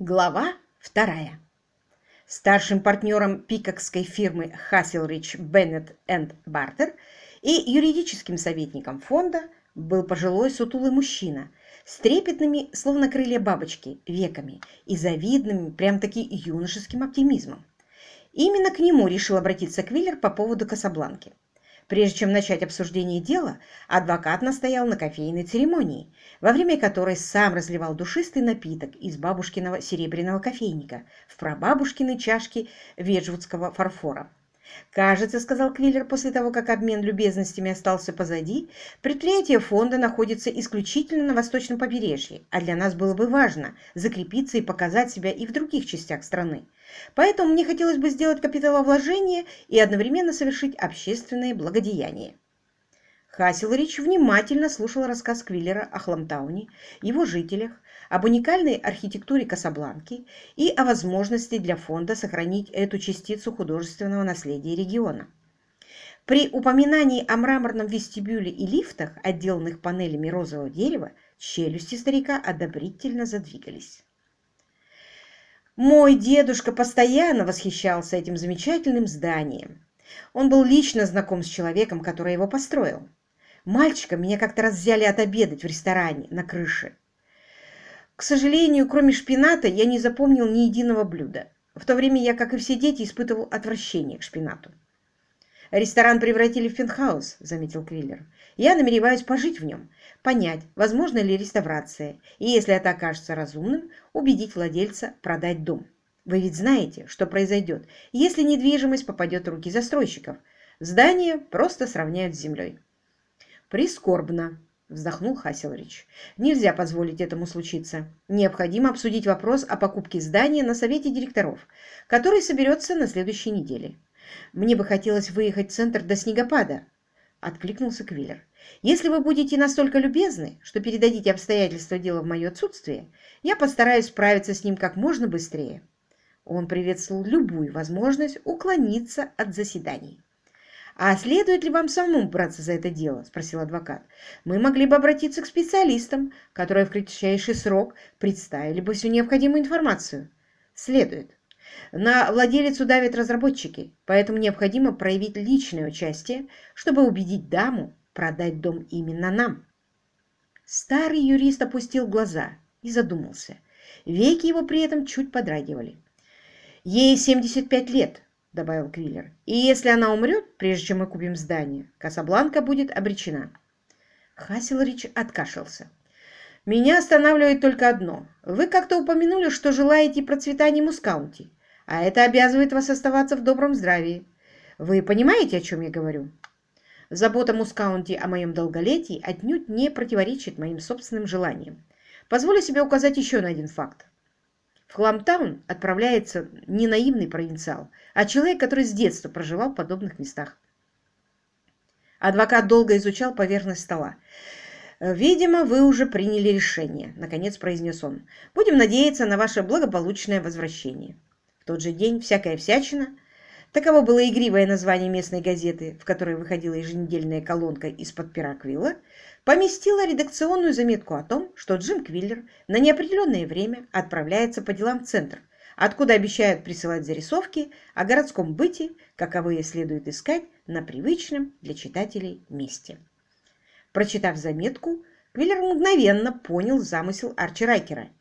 Глава вторая. Старшим партнером пикокской фирмы Hasselrich Bennett Бартер и юридическим советником фонда был пожилой сутулый мужчина с трепетными, словно крылья бабочки, веками и завидным, прям-таки юношеским оптимизмом. Именно к нему решил обратиться Квиллер по поводу Касабланки. Прежде чем начать обсуждение дела, адвокат настоял на кофейной церемонии, во время которой сам разливал душистый напиток из бабушкиного серебряного кофейника в прабабушкиной чашке веджвудского фарфора. «Кажется, — сказал Квиллер после того, как обмен любезностями остался позади, — предприятие фонда находится исключительно на восточном побережье, а для нас было бы важно закрепиться и показать себя и в других частях страны. Поэтому мне хотелось бы сделать капиталовложение и одновременно совершить общественное благодеяние». Хасселрич внимательно слушал рассказ Квиллера о Хламтауне, его жителях, об уникальной архитектуре Касабланки и о возможности для фонда сохранить эту частицу художественного наследия региона. При упоминании о мраморном вестибюле и лифтах, отделанных панелями розового дерева, челюсти старика одобрительно задвигались. Мой дедушка постоянно восхищался этим замечательным зданием. Он был лично знаком с человеком, который его построил. Мальчиком меня как-то раз взяли отобедать в ресторане на крыше. К сожалению, кроме шпината, я не запомнил ни единого блюда. В то время я, как и все дети, испытывал отвращение к шпинату. «Ресторан превратили в пентхаус», — заметил Квиллер. «Я намереваюсь пожить в нем, понять, возможно ли реставрация, и, если это окажется разумным, убедить владельца продать дом. Вы ведь знаете, что произойдет, если недвижимость попадет в руки застройщиков. Здание просто сравняют с землей». «Прискорбно», — вздохнул Хасселрич. «Нельзя позволить этому случиться. Необходимо обсудить вопрос о покупке здания на совете директоров, который соберется на следующей неделе. Мне бы хотелось выехать в центр до снегопада», — откликнулся Квиллер. «Если вы будете настолько любезны, что передадите обстоятельства дела в мое отсутствие, я постараюсь справиться с ним как можно быстрее». Он приветствовал любую возможность уклониться от заседаний. «А следует ли вам самому браться за это дело?» – спросил адвокат. «Мы могли бы обратиться к специалистам, которые в кратчайший срок представили бы всю необходимую информацию». «Следует. На владелицу давят разработчики, поэтому необходимо проявить личное участие, чтобы убедить даму продать дом именно нам». Старый юрист опустил глаза и задумался. Веки его при этом чуть подрагивали. Ей 75 лет, — добавил Квиллер. «И если она умрет, прежде чем мы купим здание, Касабланка будет обречена». Хасселрич откашлялся. «Меня останавливает только одно. Вы как-то упомянули, что желаете процветания Мускаунти, а это обязывает вас оставаться в добром здравии. Вы понимаете, о чем я говорю?» Забота Мускаунти о моем долголетии отнюдь не противоречит моим собственным желаниям. Позволю себе указать еще на один факт. В Хламтаун отправляется не наивный провинциал, а человек, который с детства проживал в подобных местах. Адвокат долго изучал поверхность стола. «Видимо, вы уже приняли решение», — наконец произнес он. «Будем надеяться на ваше благополучное возвращение». В тот же день всякая всячина Таково было игривое название местной газеты, в которой выходила еженедельная колонка из-под пера Квилла, поместила редакционную заметку о том, что Джим Квиллер на неопределенное время отправляется по делам в центр, откуда обещают присылать зарисовки о городском быте, каковые следует искать на привычном для читателей месте. Прочитав заметку, Квиллер мгновенно понял замысел Арчи Райкера –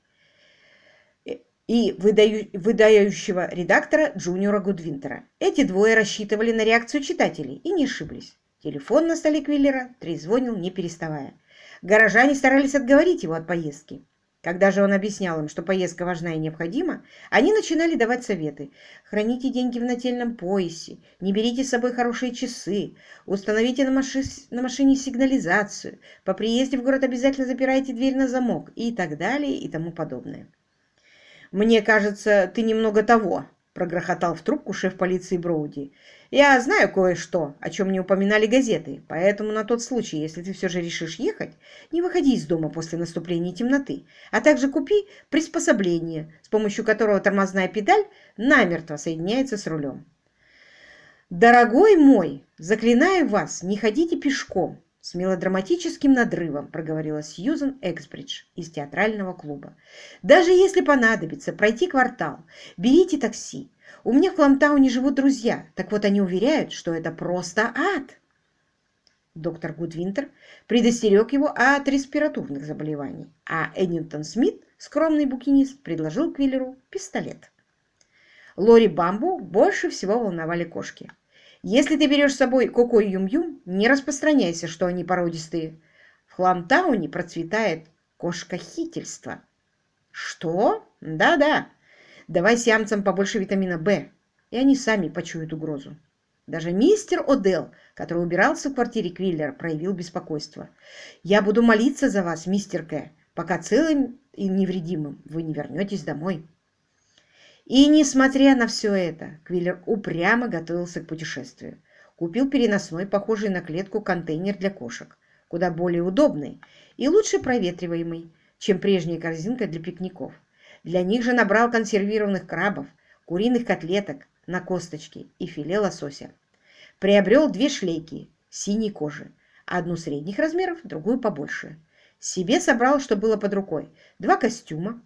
и выдаю, выдающего редактора Джуниора Гудвинтера. Эти двое рассчитывали на реакцию читателей и не ошиблись. Телефон на столе Квиллера трезвонил, не переставая. Горожане старались отговорить его от поездки. Когда же он объяснял им, что поездка важна и необходима, они начинали давать советы. Храните деньги в нательном поясе, не берите с собой хорошие часы, установите на, маши... на машине сигнализацию, по приезде в город обязательно запирайте дверь на замок и так далее и тому подобное. «Мне кажется, ты немного того», — прогрохотал в трубку шеф полиции Броуди. «Я знаю кое-что, о чем не упоминали газеты, поэтому на тот случай, если ты все же решишь ехать, не выходи из дома после наступления темноты, а также купи приспособление, с помощью которого тормозная педаль намертво соединяется с рулем». «Дорогой мой, заклинаю вас, не ходите пешком. С мелодраматическим надрывом проговорила Сьюзен Эксбридж из театрального клуба. «Даже если понадобится пройти квартал, берите такси. У меня в Кламтауне живут друзья, так вот они уверяют, что это просто ад». Доктор Гудвинтер предостерег его от респиратурных заболеваний, а Эддинтон Смит, скромный букинист, предложил Квиллеру пистолет. Лори Бамбу больше всего волновали кошки. Если ты берешь с собой Коко и Юм-Юм, не распространяйся, что они породистые. В Хламтауне процветает кошкохительство. Что? Да-да. Давай сиамцам побольше витамина В, и они сами почуют угрозу. Даже мистер Одел, который убирался в квартире Квиллера, проявил беспокойство. «Я буду молиться за вас, мистер К, пока целым и невредимым вы не вернетесь домой». И, несмотря на все это, Квиллер упрямо готовился к путешествию. Купил переносной, похожий на клетку, контейнер для кошек, куда более удобный и лучше проветриваемый, чем прежняя корзинка для пикников. Для них же набрал консервированных крабов, куриных котлеток на косточке и филе лосося. Приобрел две шлейки синей кожи, одну средних размеров, другую побольше. Себе собрал, что было под рукой, два костюма,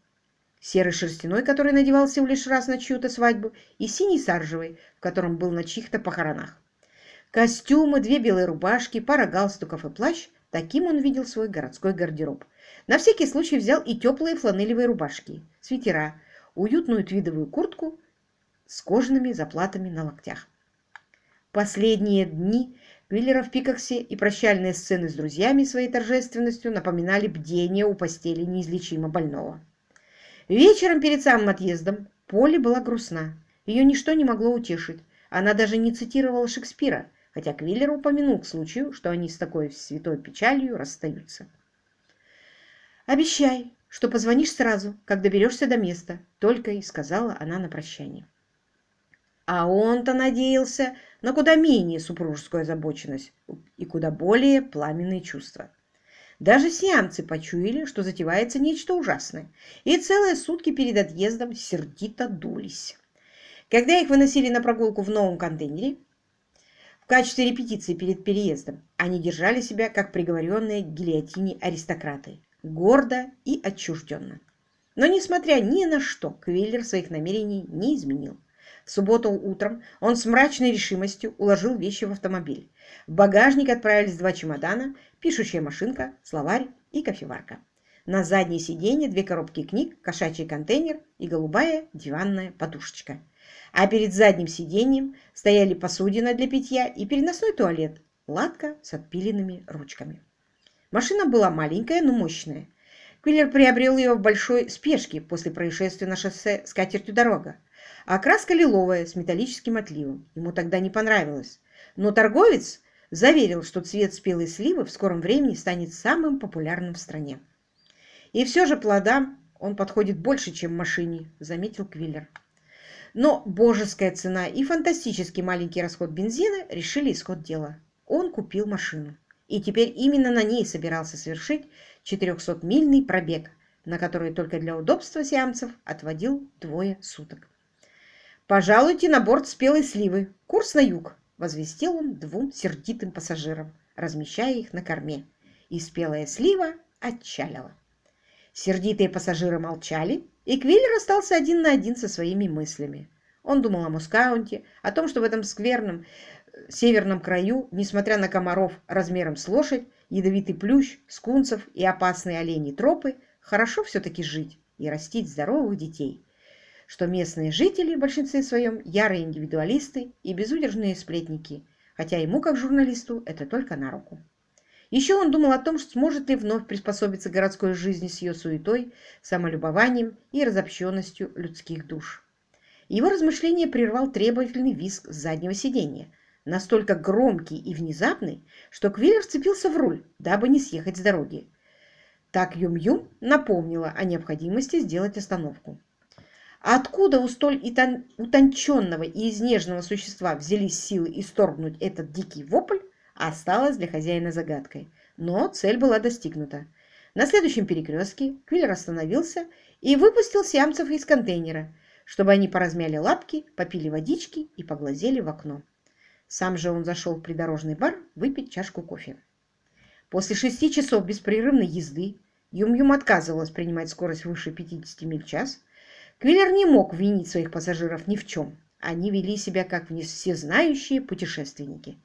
серый шерстяной, который надевал всего лишь раз на чью-то свадьбу, и синий саржевый, в котором был на чьих-то похоронах. Костюмы, две белые рубашки, пара галстуков и плащ – таким он видел свой городской гардероб. На всякий случай взял и теплые фланелевые рубашки, свитера, уютную твидовую куртку с кожаными заплатами на локтях. Последние дни Квиллера в Пикаксе и прощальные сцены с друзьями своей торжественностью напоминали бдение у постели неизлечимо больного. Вечером перед самым отъездом Полли была грустна. Ее ничто не могло утешить. Она даже не цитировала Шекспира, хотя Квиллер упомянул к случаю, что они с такой святой печалью расстаются. «Обещай, что позвонишь сразу, как доберешься до места», — только и сказала она на прощание. А он-то надеялся на куда менее супружескую озабоченность и куда более пламенные чувства. Даже сиамцы почуяли, что затевается нечто ужасное, и целые сутки перед отъездом сердито дулись. Когда их выносили на прогулку в новом контейнере, в качестве репетиции перед переездом, они держали себя как приговоренные к гильотине аристократы, гордо и отчужденно. Но, несмотря ни на что, Квиллер своих намерений не изменил. В субботу утром он с мрачной решимостью уложил вещи в автомобиль. В багажник отправились два чемодана, пишущая машинка, словарь и кофеварка. На заднее сиденье две коробки книг, кошачий контейнер и голубая диванная подушечка. А перед задним сиденьем стояли посудина для питья и переносной туалет, латка с отпиленными ручками. Машина была маленькая, но мощная. Квиллер приобрел ее в большой спешке после происшествия на шоссе с катертью дорога а краска лиловая с металлическим отливом. Ему тогда не понравилось. Но торговец заверил, что цвет спелой сливы в скором времени станет самым популярным в стране. И все же плодам он подходит больше, чем машине, заметил Квиллер. Но божеская цена и фантастически маленький расход бензина решили исход дела. Он купил машину. И теперь именно на ней собирался совершить 400-мильный пробег, на который только для удобства сиамцев отводил двое суток. «Пожалуйте на борт спелой сливы. Курс на юг», — возвестил он двум сердитым пассажирам, размещая их на корме. И спелая слива отчалила. Сердитые пассажиры молчали, и Квиллер остался один на один со своими мыслями. Он думал о Мускаунте, о том, что в этом скверном э, северном краю, несмотря на комаров размером с лошадь, ядовитый плющ, скунцев и опасные олени тропы, хорошо все-таки жить и растить здоровых детей что местные жители в большинстве своем ярые индивидуалисты и безудержные сплетники, хотя ему, как журналисту, это только на руку. Еще он думал о том, сможет ли вновь приспособиться к городской жизни с ее суетой, самолюбованием и разобщенностью людских душ. Его размышление прервал требовательный визг с заднего сиденья, настолько громкий и внезапный, что Квиллер вцепился в руль, дабы не съехать с дороги. Так Юм-Юм напомнила о необходимости сделать остановку. Откуда у столь утонченного и изнеженного существа взялись силы исторгнуть этот дикий вопль, осталось для хозяина загадкой. Но цель была достигнута. На следующем перекрестке Квиллер остановился и выпустил сиамцев из контейнера, чтобы они поразмяли лапки, попили водички и поглазели в окно. Сам же он зашел в придорожный бар выпить чашку кофе. После шести часов беспрерывной езды Юм-Юм отказывалась принимать скорость выше 50 миль в час. Квиллер не мог винить своих пассажиров ни в чем. Они вели себя как всезнающие путешественники.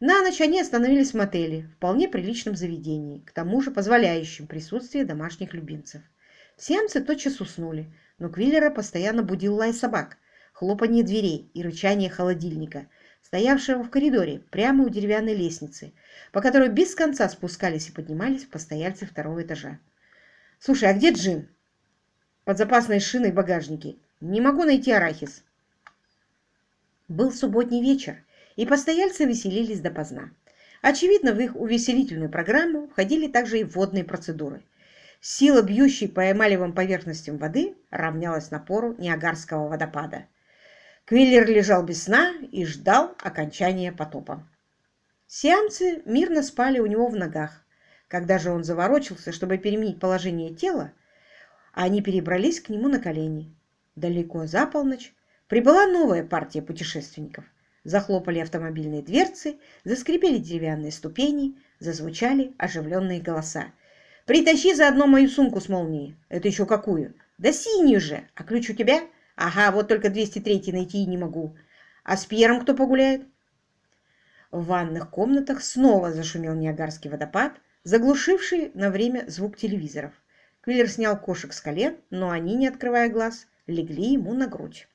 На ночь они остановились в мотеле, вполне приличном заведении, к тому же позволяющем присутствие домашних любимцев. Сиамцы тотчас уснули, но Квиллера постоянно будил лай собак, хлопанье дверей и рычание холодильника, стоявшего в коридоре прямо у деревянной лестницы, по которой без конца спускались и поднимались постояльцы второго этажа. «Слушай, а где Джин?» «Под запасной шиной в багажнике. Не могу найти арахис». Был субботний вечер, и постояльцы веселились допоздна. Очевидно, в их увеселительную программу входили также и водные процедуры. Сила, бьющей по эмалевым поверхностям воды, равнялась напору Ниагарского водопада. Квиллер лежал без сна и ждал окончания потопа. Сиамцы мирно спали у него в ногах. Когда же он заворочился, чтобы переменить положение тела, они перебрались к нему на колени. Далеко за полночь прибыла новая партия путешественников. Захлопали автомобильные дверцы, заскрипели деревянные ступени, зазвучали оживленные голоса. «Притащи заодно мою сумку с молнией». «Это еще какую?» «Да синюю же! А ключ у тебя?» «Ага, вот только 203 найти не могу». «А с Пьером кто погуляет?» В ванных комнатах снова зашумел Ниагарский водопад, заглушивший на время звук телевизоров. Квиллер снял кошек с колен, но они, не открывая глаз, легли ему на грудь.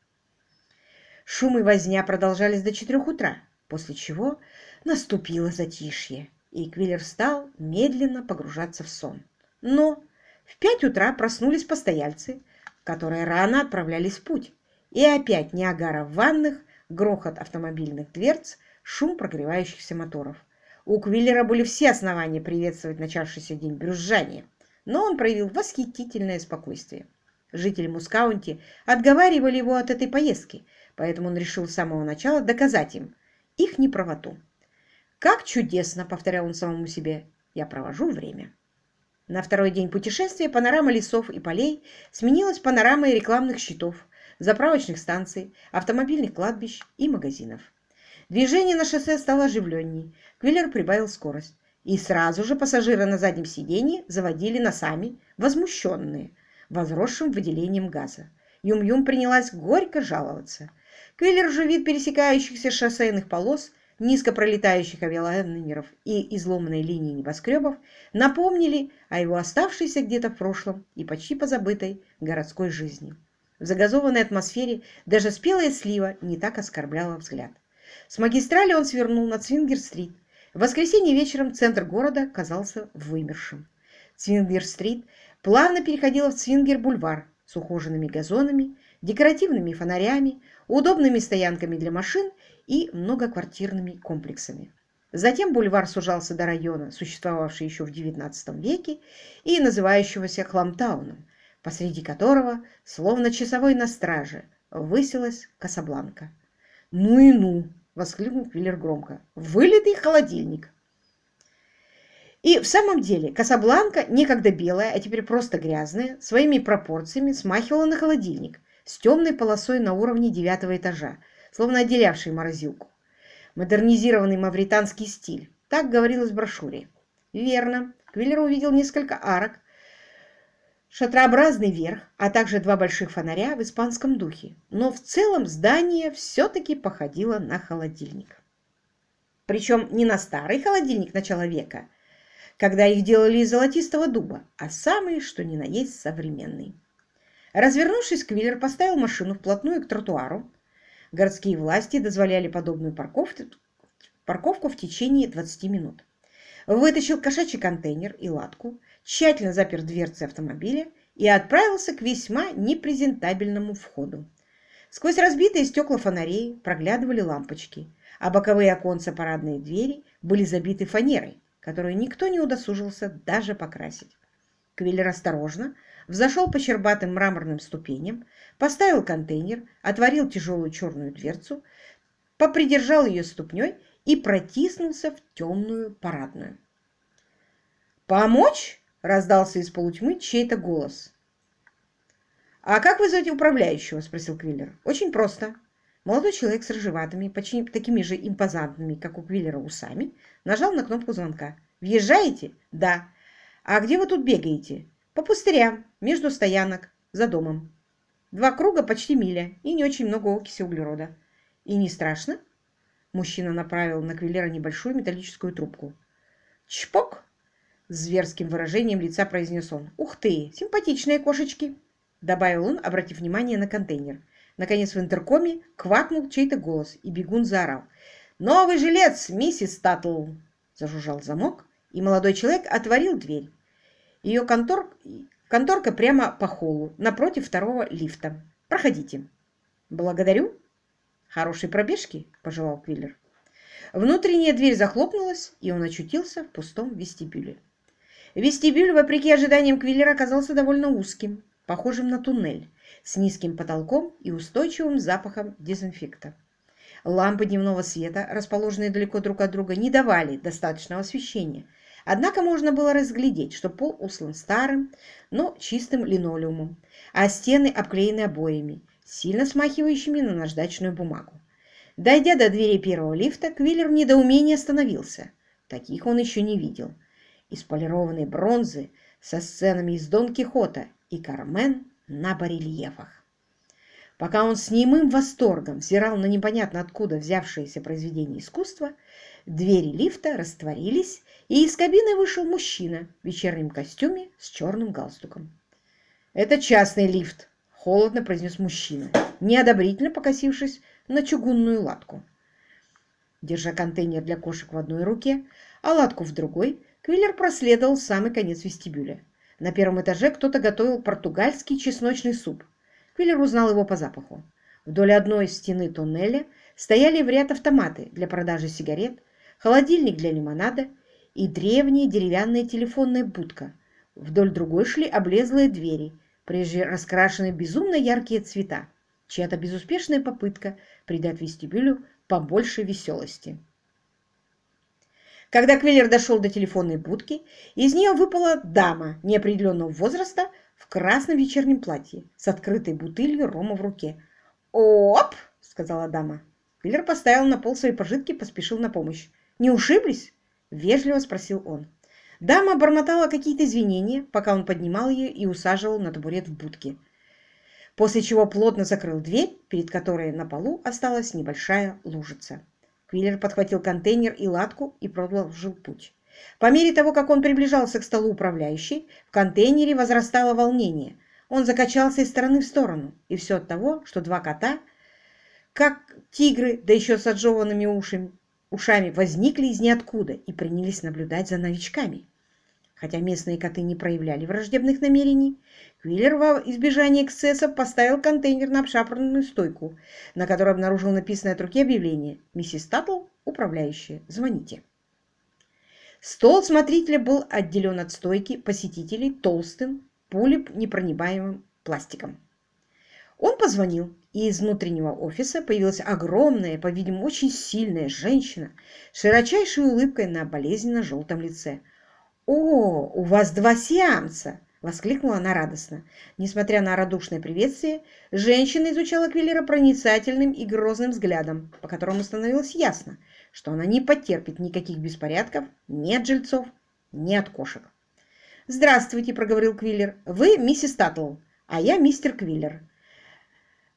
Шум и возня продолжались до четырех утра, после чего наступило затишье, и Квиллер стал медленно погружаться в сон. Но в пять утра проснулись постояльцы, которые рано отправлялись в путь, и опять Ниагара в ванных, грохот автомобильных дверц, шум прогревающихся моторов. У Квиллера были все основания приветствовать начавшийся день брюзжания, но он проявил восхитительное спокойствие. Жители Мускаунти отговаривали его от этой поездки, поэтому он решил с самого начала доказать им их неправоту. «Как чудесно!» — повторял он самому себе. «Я провожу время». На второй день путешествия панорама лесов и полей сменилась панорамой рекламных щитов, заправочных станций, автомобильных кладбищ и магазинов. Движение на шоссе стало оживленней. Квиллер прибавил скорость. И сразу же пассажиры на заднем сиденье заводили носами, возмущенные, возросшим выделением газа. Юм-Юм принялась горько жаловаться. Квиллер же вид пересекающихся шоссейных полос, низко пролетающих авиалайнеров и изломанной линии небоскребов напомнили о его оставшейся где-то в прошлом и почти позабытой городской жизни. В загазованной атмосфере даже спелая слива не так оскорбляла взгляд. С магистрали он свернул на Цвингер-стрит. В воскресенье вечером центр города казался вымершим. Цвингер-стрит плавно переходила в Цвингер-бульвар с ухоженными газонами, декоративными фонарями, удобными стоянками для машин и многоквартирными комплексами. Затем бульвар сужался до района, существовавшего еще в XIX веке и называющегося Хламтауном, посреди которого, словно часовой на страже, высилась Касабланка. «Ну и ну!» — воскликнул Квиллер громко. «Вылитый холодильник!» И в самом деле Касабланка, некогда белая, а теперь просто грязная, своими пропорциями смахивала на холодильник с темной полосой на уровне девятого этажа, словно отделявшей морозилку. Модернизированный мавританский стиль. Так говорилось в брошюре. Верно. Квиллер увидел несколько арок, шатрообразный верх, а также два больших фонаря в испанском духе, но в целом здание все-таки походило на холодильник. Причем не на старый холодильник начала века, когда их делали из золотистого дуба, а самый, что ни на есть, современный. Развернувшись, Квиллер поставил машину вплотную к тротуару. Городские власти дозволяли подобную парковку, парковку в течение 20 минут. Вытащил кошачий контейнер и латку, тщательно запер дверцы автомобиля и отправился к весьма непрезентабельному входу. Сквозь разбитые стекла фонарей проглядывали лампочки, а боковые оконца парадной двери были забиты фанерой, которую никто не удосужился даже покрасить. Квиллер осторожно взошел по щербатым мраморным ступеням, поставил контейнер, отворил тяжелую черную дверцу, попридержал ее ступней и протиснулся в темную парадную. «Помочь?» раздался из полутьмы чей-то голос. «А как вы зовете управляющего?» – спросил Квиллер. «Очень просто». Молодой человек с рыжеватыми, почти такими же импозантными, как у Квиллера, усами, нажал на кнопку звонка. Въезжаете? Да. А где вы тут бегаете? По пустырям, между стоянок, за домом. Два круга почти миля и не очень много окиси углерода. И не страшно? Мужчина направил на Квиллера небольшую металлическую трубку. «Чпок!» — с зверским выражением лица произнес он. «Ух ты! Симпатичные кошечки!» Добавил он, обратив внимание на контейнер. Наконец в интеркоме квакнул чей-то голос, и бегун заорал. «Новый жилец, миссис Таттл!» Зажужжал замок, и молодой человек отворил дверь. Ее контор... конторка прямо по холлу, напротив второго лифта. «Проходите». «Благодарю». «Хорошей пробежки», — пожелал Квиллер. Внутренняя дверь захлопнулась, и он очутился в пустом вестибюле. Вестибюль, вопреки ожиданиям Квиллера, оказался довольно узким, похожим на туннель, с низким потолком и устойчивым запахом дезинфекта. Лампы дневного света, расположенные далеко друг от друга, не давали достаточного освещения. Однако можно было разглядеть, что пол услан старым, но чистым линолеумом, а стены обклеены обоями, сильно смахивающими на наждачную бумагу. Дойдя до двери первого лифта, Квиллер в недоумении остановился. Таких он еще не видел. Из полированной бронзы со сценами из Дон Кихота и Кармен на барельефах. Пока он с немым восторгом взирал на непонятно откуда взявшееся произведение искусства, двери лифта растворились, и из кабины вышел мужчина в вечернем костюме с черным галстуком. «Это частный лифт», — холодно произнес мужчина, неодобрительно покосившись на чугунную латку. Держа контейнер для кошек в одной руке, а латку в другой, Квиллер проследовал самый конец вестибюля. На первом этаже кто-то готовил португальский чесночный суп — Квиллер узнал его по запаху. Вдоль одной стены туннеля стояли в ряд автоматы для продажи сигарет, холодильник для лимонада и древняя деревянная телефонная будка. Вдоль другой шли облезлые двери, прежде раскрашенные безумно яркие цвета. Чья-то безуспешная попытка придать вестибюлю побольше веселости. Когда Квиллер дошел до телефонной будки, из нее выпала дама неопределенного возраста в красном вечернем платье с открытой бутылью рома в руке. «Оп!» — сказала дама. Квиллер поставил на пол свои пожитки и поспешил на помощь. «Не ушиблись?» — вежливо спросил он. Дама бормотала какие-то извинения, пока он поднимал ее и усаживал на табурет в будке. После чего плотно закрыл дверь, перед которой на полу осталась небольшая лужица. Квиллер подхватил контейнер и латку и продолжил путь. По мере того, как он приближался к столу управляющей, в контейнере возрастало волнение. Он закачался из стороны в сторону. И все от того, что два кота, как тигры, да еще с отжеванными ушами, ушами, возникли из ниоткуда и принялись наблюдать за новичками. Хотя местные коты не проявляли враждебных намерений, Квиллер во избежание эксцессов поставил контейнер на обшапранную стойку, на которой обнаружил написанное от руки объявление «Миссис Таттл, управляющая, звоните». Стол смотрителя был отделен от стойки посетителей толстым, пулеп-непроницаемым пластиком. Он позвонил, и из внутреннего офиса появилась огромная, по-видимому, очень сильная женщина с широчайшей улыбкой на болезненно-желтом лице. «О, у вас два сеанса!» — воскликнула она радостно. Несмотря на радушное приветствие, женщина изучала Квиллера проницательным и грозным взглядом, по которому становилось ясно, что она не потерпит никаких беспорядков ни от жильцов, ни от кошек. «Здравствуйте», — проговорил Квиллер. «Вы миссис Таттл, а я мистер Квиллер.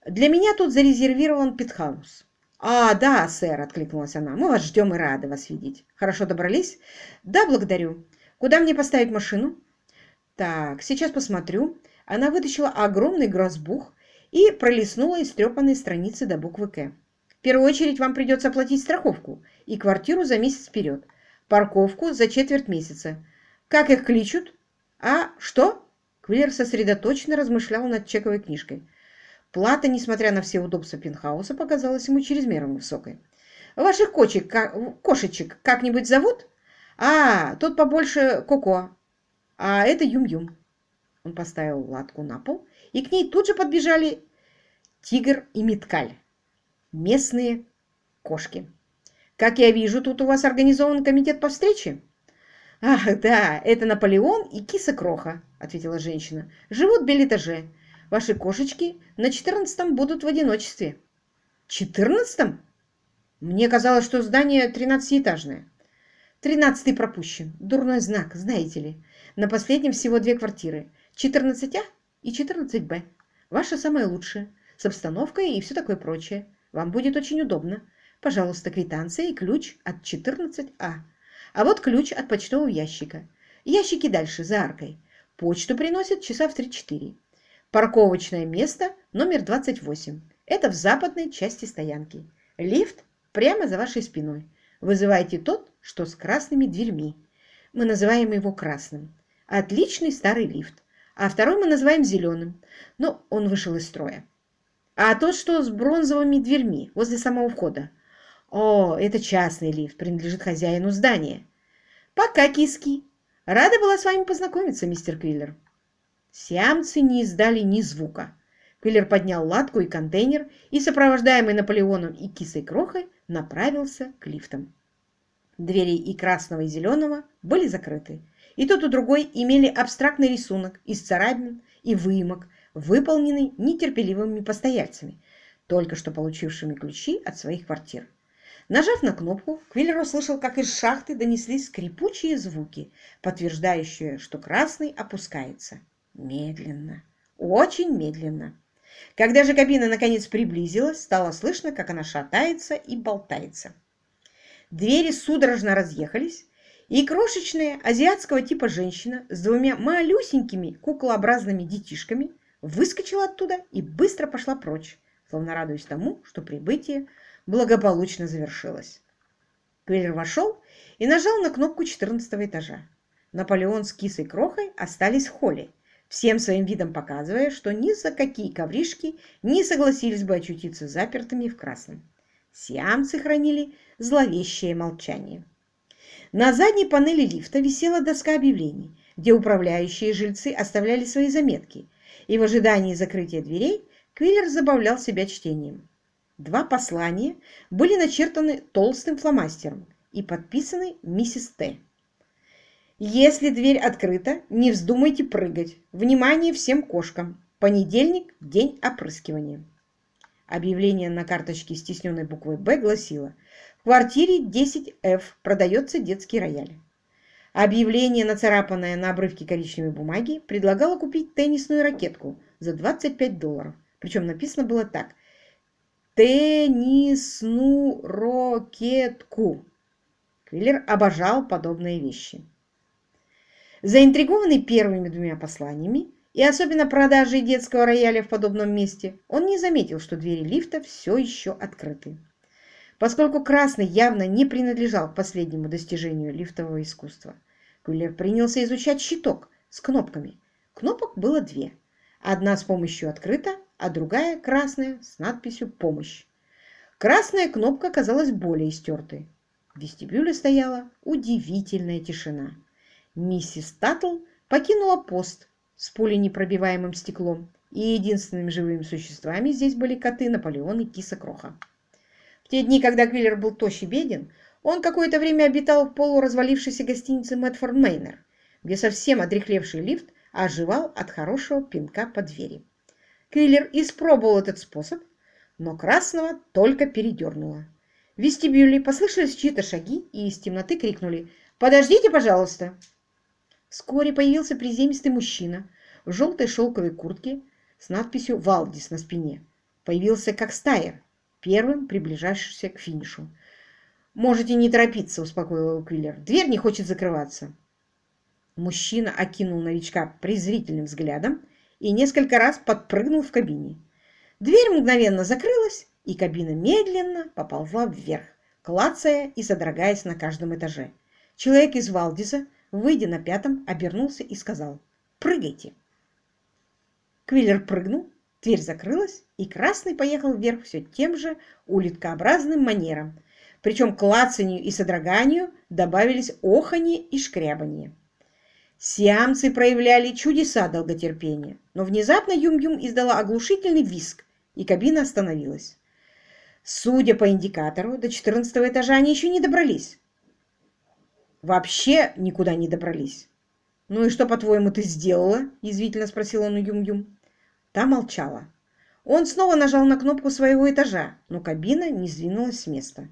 Для меня тут зарезервирован питхаус». «А, да, сэр», — откликнулась она. «Мы вас ждем и рады вас видеть. Хорошо добрались?» «Да, благодарю. Куда мне поставить машину?» «Так, сейчас посмотрю». Она вытащила огромный грозбух и пролистнула истрепанные страницы до буквы «К». В первую очередь вам придется оплатить страховку и квартиру за месяц вперед, парковку за четверть месяца. Как их кличут? А что? Квиллер сосредоточенно размышлял над чековой книжкой. Плата, несмотря на все удобства пентхауса, показалась ему чрезмерно высокой. «Ваших кочек, кошечек как-нибудь зовут?» «А, тут побольше Коко, а это Юм-Юм». Он поставил латку на пол, и к ней тут же подбежали Тигр и Миткаль местные кошки. Как я вижу, тут у вас организован комитет по встрече? Ах, да, это Наполеон и киса Кроха, ответила женщина. Живут в белетаже. Ваши кошечки на четырнадцатом будут в одиночестве. Четырнадцатом? Мне казалось, что здание тринадцатиэтажное. Тринадцатый пропущен. Дурной знак, знаете ли. На последнем всего две квартиры. 14А и 14Б. Ваша самая лучшая. С обстановкой и все такое прочее. Вам будет очень удобно. Пожалуйста, квитанция и ключ от 14А. А вот ключ от почтового ящика. Ящики дальше, за аркой. Почту приносят часа в 3-4. Парковочное место номер 28. Это в западной части стоянки. Лифт прямо за вашей спиной. Вызывайте тот, что с красными дверьми. Мы называем его красным. Отличный старый лифт. А второй мы называем зеленым. Но он вышел из строя. А тот, что с бронзовыми дверьми возле самого входа. О, это частный лифт, принадлежит хозяину здания. Пока, киски. Рада была с вами познакомиться, мистер Квиллер. Сиамцы не издали ни звука. Квиллер поднял латку и контейнер и, сопровождаемый Наполеоном и кисой крохой, направился к лифтам. Двери и красного, и зеленого были закрыты. И тот, и другой имели абстрактный рисунок из царапин и выемок, выполненный нетерпеливыми постояльцами, только что получившими ключи от своих квартир. Нажав на кнопку, Квиллер услышал, как из шахты донеслись скрипучие звуки, подтверждающие, что красный опускается. Медленно, очень медленно. Когда же кабина наконец приблизилась, стало слышно, как она шатается и болтается. Двери судорожно разъехались, и крошечная азиатского типа женщина с двумя малюсенькими куклообразными детишками выскочила оттуда и быстро пошла прочь, словно радуясь тому, что прибытие благополучно завершилось. Квиллер вошел и нажал на кнопку 14 этажа. Наполеон с кисой крохой остались в холле, всем своим видом показывая, что ни за какие ковришки не согласились бы очутиться запертыми в красном. Сиамцы хранили зловещее молчание. На задней панели лифта висела доска объявлений, где управляющие жильцы оставляли свои заметки, и в ожидании закрытия дверей Квиллер забавлял себя чтением. Два послания были начертаны толстым фломастером и подписаны миссис Т. Если дверь открыта, не вздумайте прыгать. Внимание всем кошкам. Понедельник – день опрыскивания. Объявление на карточке с тисненной буквой «Б» гласило «В квартире 10F продается детский рояль». Объявление, нацарапанное на обрывке коричневой бумаги, предлагало купить теннисную ракетку за 25 долларов. Причем написано было так «Теннисную ракетку». Квиллер обожал подобные вещи. Заинтригованный первыми двумя посланиями и особенно продажей детского рояля в подобном месте, он не заметил, что двери лифта все еще открыты. Поскольку красный явно не принадлежал к последнему достижению лифтового искусства, Квиллер принялся изучать щиток с кнопками. Кнопок было две. Одна с помощью открыта, а другая красная с надписью «Помощь». Красная кнопка казалась более стертой. В вестибюле стояла удивительная тишина. Миссис Таттл покинула пост с пуленепробиваемым стеклом, и единственными живыми существами здесь были коты Наполеон и киса Кроха. В те дни, когда Квиллер был тощ и беден, он какое-то время обитал в полуразвалившейся гостинице Мэтфорд Мейнер, где совсем одрехлевший лифт оживал от хорошего пинка по двери. Квиллер испробовал этот способ, но красного только передернуло. В вестибюле послышались чьи-то шаги, и из темноты крикнули «Подождите, пожалуйста!» Вскоре появился приземистый мужчина в желтой шелковой куртке с надписью «Валдис» на спине. Появился как стайер, первым приближавшийся к финишу. «Можете не торопиться», — успокоил его Квиллер. «Дверь не хочет закрываться». Мужчина окинул новичка презрительным взглядом и несколько раз подпрыгнул в кабине. Дверь мгновенно закрылась, и кабина медленно поползла вверх, клацая и содрогаясь на каждом этаже. Человек из Валдиса выйдя на пятом, обернулся и сказал «Прыгайте!». Квиллер прыгнул, дверь закрылась, и Красный поехал вверх все тем же улиткообразным манером, причем к лацанию и содроганию добавились оханье и шкрябанье. Сиамцы проявляли чудеса долготерпения, но внезапно Юм-Юм издала оглушительный визг, и кабина остановилась. Судя по индикатору, до 14 этажа они еще не добрались вообще никуда не добрались. «Ну и что, по-твоему, ты сделала?» – язвительно спросил он у Юм-Юм. Та молчала. Он снова нажал на кнопку своего этажа, но кабина не сдвинулась с места.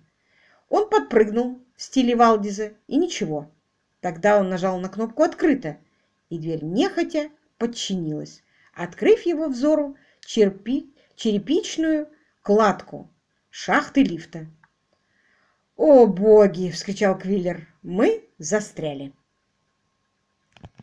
Он подпрыгнул в стиле Валдиза, и ничего. Тогда он нажал на кнопку «Открыто», и дверь нехотя подчинилась, открыв его взору черпи, черепичную кладку шахты лифта. «О, боги!» — вскричал Квиллер. «Мы застряли!»